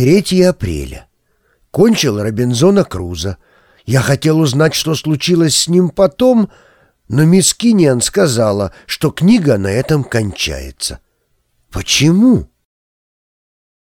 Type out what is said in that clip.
3 апреля. Кончил Робинзона Круза. Я хотел узнать, что случилось с ним потом, но мисс Киниан сказала, что книга на этом кончается. Почему?